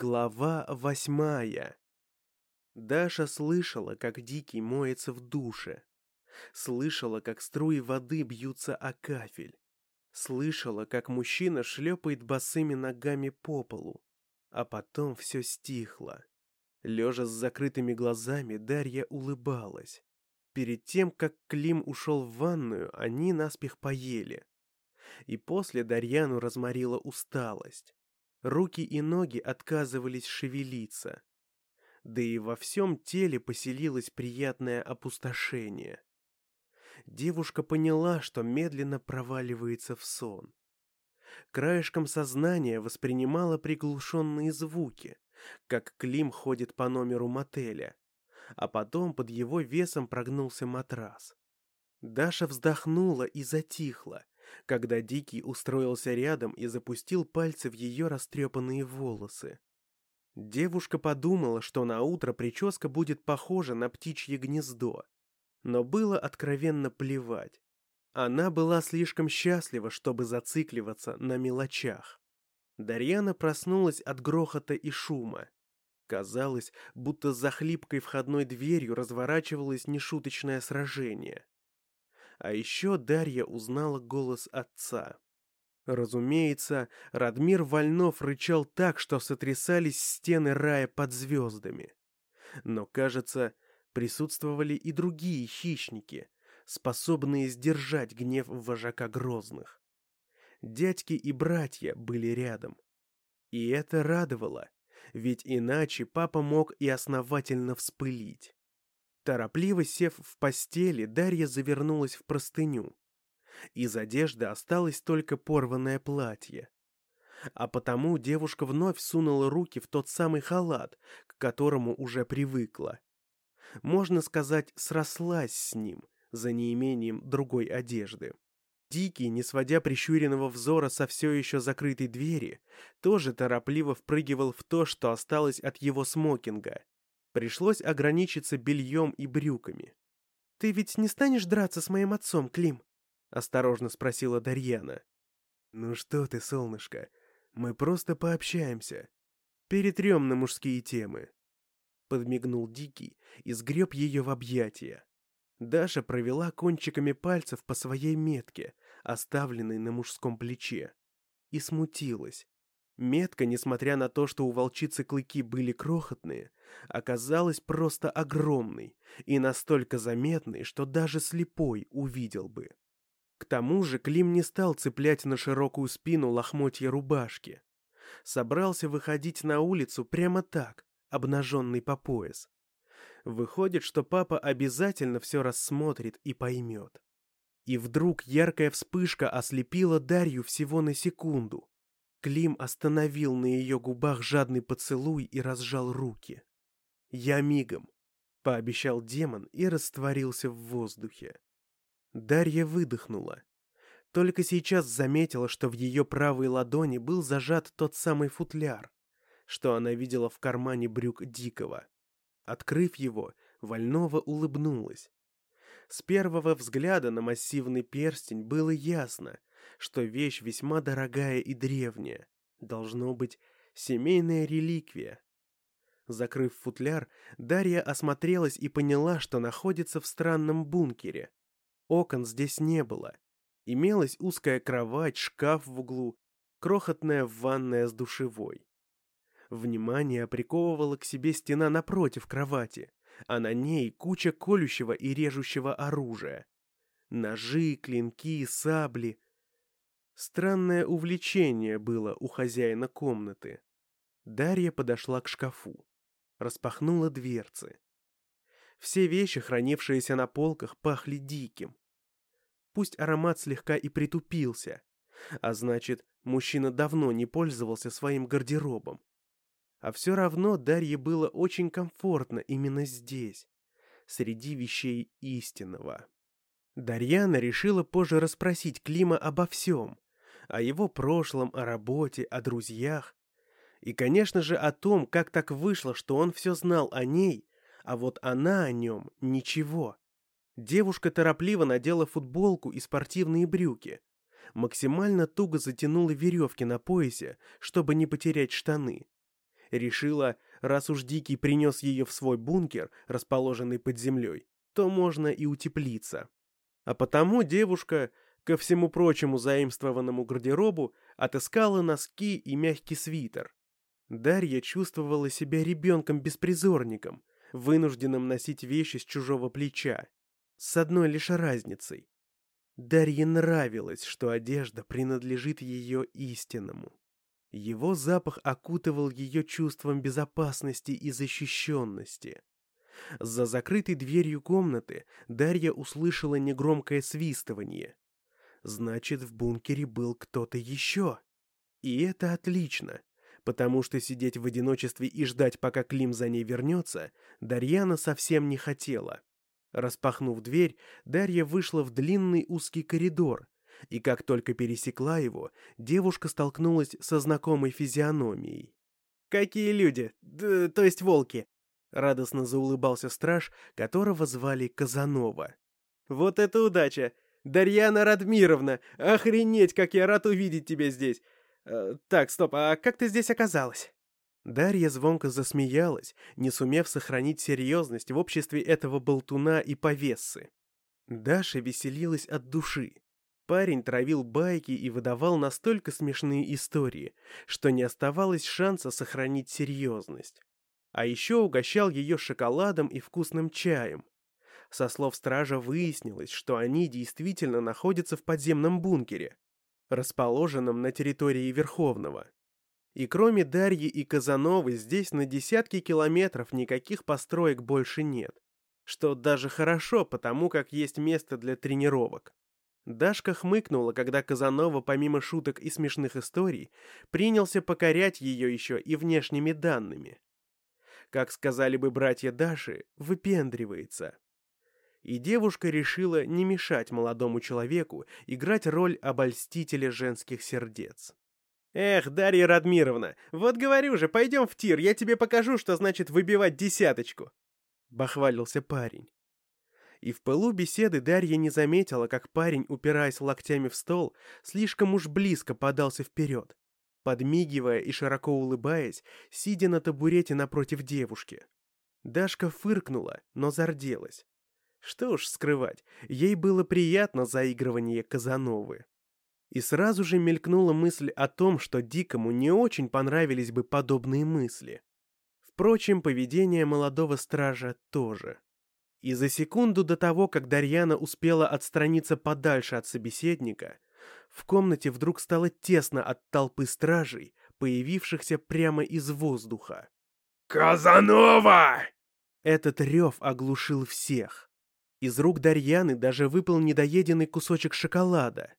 Глава восьмая. Даша слышала, как Дикий моется в душе. Слышала, как струи воды бьются о кафель. Слышала, как мужчина шлепает босыми ногами по полу. А потом все стихло. Лежа с закрытыми глазами, Дарья улыбалась. Перед тем, как Клим ушел в ванную, они наспех поели. И после Дарьяну разморила усталость. Руки и ноги отказывались шевелиться. Да и во всем теле поселилось приятное опустошение. Девушка поняла, что медленно проваливается в сон. Краешком сознания воспринимала приглушенные звуки, как Клим ходит по номеру мотеля, а потом под его весом прогнулся матрас. Даша вздохнула и затихла, когда Дикий устроился рядом и запустил пальцы в ее растрепанные волосы. Девушка подумала, что на утро прическа будет похожа на птичье гнездо, но было откровенно плевать. Она была слишком счастлива, чтобы зацикливаться на мелочах. Дарьяна проснулась от грохота и шума. Казалось, будто за хлипкой входной дверью разворачивалось нешуточное сражение. А еще Дарья узнала голос отца. Разумеется, Радмир Вольнов рычал так, что сотрясались стены рая под звездами. Но, кажется, присутствовали и другие хищники, способные сдержать гнев вожака Грозных. Дядьки и братья были рядом. И это радовало, ведь иначе папа мог и основательно вспылить. Торопливо сев в постели, Дарья завернулась в простыню. Из одежды осталось только порванное платье. А потому девушка вновь сунула руки в тот самый халат, к которому уже привыкла. Можно сказать, срослась с ним, за неимением другой одежды. Дикий, не сводя прищуренного взора со все еще закрытой двери, тоже торопливо впрыгивал в то, что осталось от его смокинга, Пришлось ограничиться бельем и брюками. «Ты ведь не станешь драться с моим отцом, Клим?» — осторожно спросила Дарьяна. «Ну что ты, солнышко, мы просто пообщаемся. Перетрем на мужские темы». Подмигнул Дикий и сгреб ее в объятия. Даша провела кончиками пальцев по своей метке, оставленной на мужском плече, и смутилась. Метка, несмотря на то, что у волчицы клыки были крохотные, оказалась просто огромной и настолько заметной, что даже слепой увидел бы. К тому же Клим не стал цеплять на широкую спину лохмотья рубашки. Собрался выходить на улицу прямо так, обнаженный по пояс. Выходит, что папа обязательно все рассмотрит и поймет. И вдруг яркая вспышка ослепила Дарью всего на секунду. Клим остановил на ее губах жадный поцелуй и разжал руки. «Я мигом», — пообещал демон и растворился в воздухе. Дарья выдохнула. Только сейчас заметила, что в ее правой ладони был зажат тот самый футляр, что она видела в кармане брюк Дикого. Открыв его, Вольнова улыбнулась. С первого взгляда на массивный перстень было ясно, что вещь весьма дорогая и древняя. Должно быть, семейная реликвия. Закрыв футляр, Дарья осмотрелась и поняла, что находится в странном бункере. Окон здесь не было. Имелась узкая кровать, шкаф в углу, крохотная ванная с душевой. Внимание приковывала к себе стена напротив кровати, а на ней куча колющего и режущего оружия. Ножи, клинки, сабли, Странное увлечение было у хозяина комнаты. Дарья подошла к шкафу. Распахнула дверцы. Все вещи, хранившиеся на полках, пахли диким. Пусть аромат слегка и притупился, а значит, мужчина давно не пользовался своим гардеробом. А все равно Дарье было очень комфортно именно здесь, среди вещей истинного. Дарьяна решила позже расспросить Клима обо всем, о его прошлом, о работе, о друзьях. И, конечно же, о том, как так вышло, что он все знал о ней, а вот она о нем ничего. Девушка торопливо надела футболку и спортивные брюки. Максимально туго затянула веревки на поясе, чтобы не потерять штаны. Решила, раз уж Дикий принес ее в свой бункер, расположенный под землей, то можно и утеплиться. А потому девушка, ко всему прочему заимствованному гардеробу, отыскала носки и мягкий свитер. Дарья чувствовала себя ребенком-беспризорником, вынужденным носить вещи с чужого плеча. С одной лишь разницей. Дарье нравилось, что одежда принадлежит ее истинному. Его запах окутывал ее чувством безопасности и защищенности. За закрытой дверью комнаты Дарья услышала негромкое свистывание. Значит, в бункере был кто-то еще. И это отлично, потому что сидеть в одиночестве и ждать, пока Клим за ней вернется, Дарьяна совсем не хотела. Распахнув дверь, Дарья вышла в длинный узкий коридор, и как только пересекла его, девушка столкнулась со знакомой физиономией. «Какие люди? Д то есть волки?» — радостно заулыбался страж, которого звали Казанова. «Вот это удача! Дарьяна Радмировна! Охренеть, как я рад увидеть тебя здесь! Э, так, стоп, а как ты здесь оказалась?» Дарья звонко засмеялась, не сумев сохранить серьезность в обществе этого болтуна и повессы. Даша веселилась от души. Парень травил байки и выдавал настолько смешные истории, что не оставалось шанса сохранить серьезность. А еще угощал ее шоколадом и вкусным чаем. Со слов стража выяснилось, что они действительно находятся в подземном бункере, расположенном на территории Верховного. И кроме Дарьи и Казановы здесь на десятки километров никаких построек больше нет. Что даже хорошо, потому как есть место для тренировок. Дашка хмыкнула, когда Казанова, помимо шуток и смешных историй, принялся покорять ее еще и внешними данными. Как сказали бы братья Даши, выпендривается. И девушка решила не мешать молодому человеку играть роль обольстителя женских сердец. «Эх, Дарья Радмировна, вот говорю же, пойдем в тир, я тебе покажу, что значит выбивать десяточку!» — бахвалился парень и в пылу беседы Дарья не заметила, как парень, упираясь локтями в стол, слишком уж близко подался вперед, подмигивая и широко улыбаясь, сидя на табурете напротив девушки. Дашка фыркнула, но зарделась. Что уж скрывать, ей было приятно заигрывание Казановы. И сразу же мелькнула мысль о том, что Дикому не очень понравились бы подобные мысли. Впрочем, поведение молодого стража тоже. И за секунду до того, как Дарьяна успела отстраниться подальше от собеседника, в комнате вдруг стало тесно от толпы стражей, появившихся прямо из воздуха. «Казанова!» Этот рев оглушил всех. Из рук Дарьяны даже выпал недоеденный кусочек шоколада.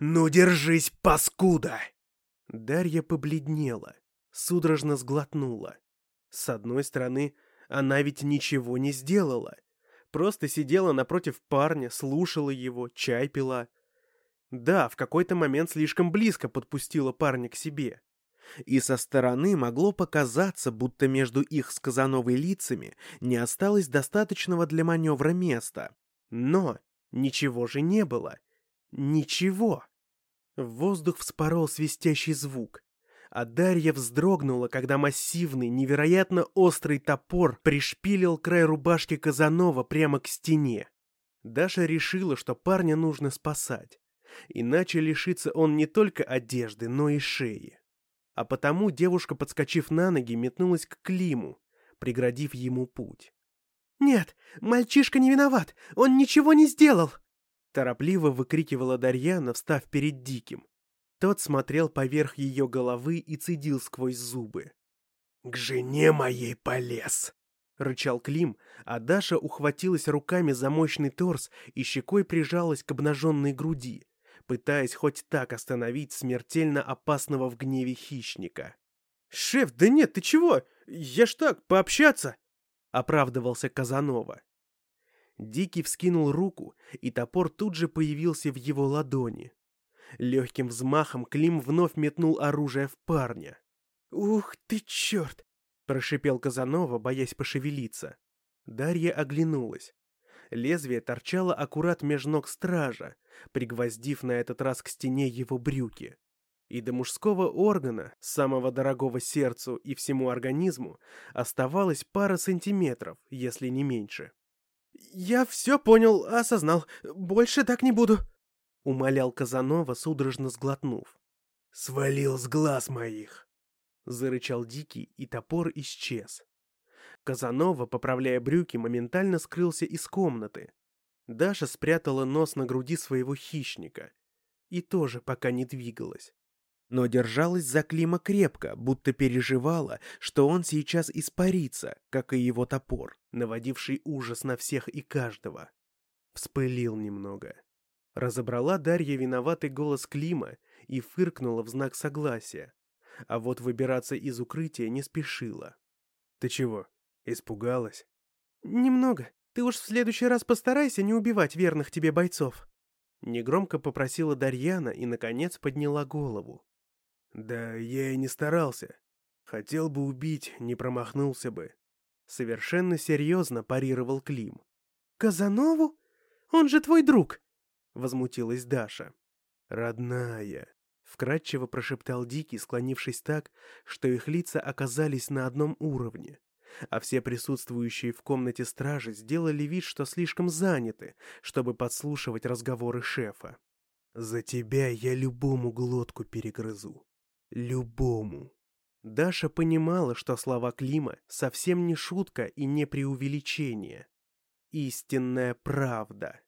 «Ну держись, паскуда!» Дарья побледнела, судорожно сглотнула. С одной стороны, она ведь ничего не сделала. Просто сидела напротив парня, слушала его, чай пила. Да, в какой-то момент слишком близко подпустила парня к себе. И со стороны могло показаться, будто между их с Казановой лицами не осталось достаточного для маневра места. Но ничего же не было. Ничего. В воздух вспорол свистящий звук а Дарья вздрогнула, когда массивный, невероятно острый топор пришпилил край рубашки Казанова прямо к стене. Даша решила, что парня нужно спасать, иначе лишится он не только одежды, но и шеи. А потому девушка, подскочив на ноги, метнулась к Климу, преградив ему путь. «Нет, мальчишка не виноват, он ничего не сделал!» Торопливо выкрикивала Дарьяна, встав перед Диким. Тот смотрел поверх ее головы и цедил сквозь зубы. «К жене моей полез!» — рычал Клим, а Даша ухватилась руками за мощный торс и щекой прижалась к обнаженной груди, пытаясь хоть так остановить смертельно опасного в гневе хищника. «Шеф, да нет, ты чего? Я ж так, пообщаться!» — оправдывался Казанова. Дикий вскинул руку, и топор тут же появился в его ладони. Легким взмахом Клим вновь метнул оружие в парня. «Ух ты, черт!» — прошипел Казанова, боясь пошевелиться. Дарья оглянулась. Лезвие торчало аккурат меж ног стража, пригвоздив на этот раз к стене его брюки. И до мужского органа, самого дорогого сердцу и всему организму, оставалось пара сантиметров, если не меньше. «Я все понял, осознал. Больше так не буду», — умолял Казанова, судорожно сглотнув. «Свалил с глаз моих!» — зарычал Дикий, и топор исчез. Казанова, поправляя брюки, моментально скрылся из комнаты. Даша спрятала нос на груди своего хищника и тоже пока не двигалась. Но держалась за Клима крепко, будто переживала, что он сейчас испарится, как и его топор, наводивший ужас на всех и каждого. Вспылил немного. Разобрала Дарья виноватый голос Клима и фыркнула в знак согласия. А вот выбираться из укрытия не спешила. «Ты чего, испугалась?» «Немного. Ты уж в следующий раз постарайся не убивать верных тебе бойцов». Негромко попросила Дарьяна и, наконец, подняла голову. «Да я и не старался. Хотел бы убить, не промахнулся бы». Совершенно серьезно парировал Клим. «Казанову? Он же твой друг!» Возмутилась Даша. «Родная!» Вкратчиво прошептал Дикий, склонившись так, что их лица оказались на одном уровне. А все присутствующие в комнате стражи сделали вид, что слишком заняты, чтобы подслушивать разговоры шефа. «За тебя я любому глотку перегрызу. Любому». Даша понимала, что слова Клима совсем не шутка и не преувеличение. Истинная правда.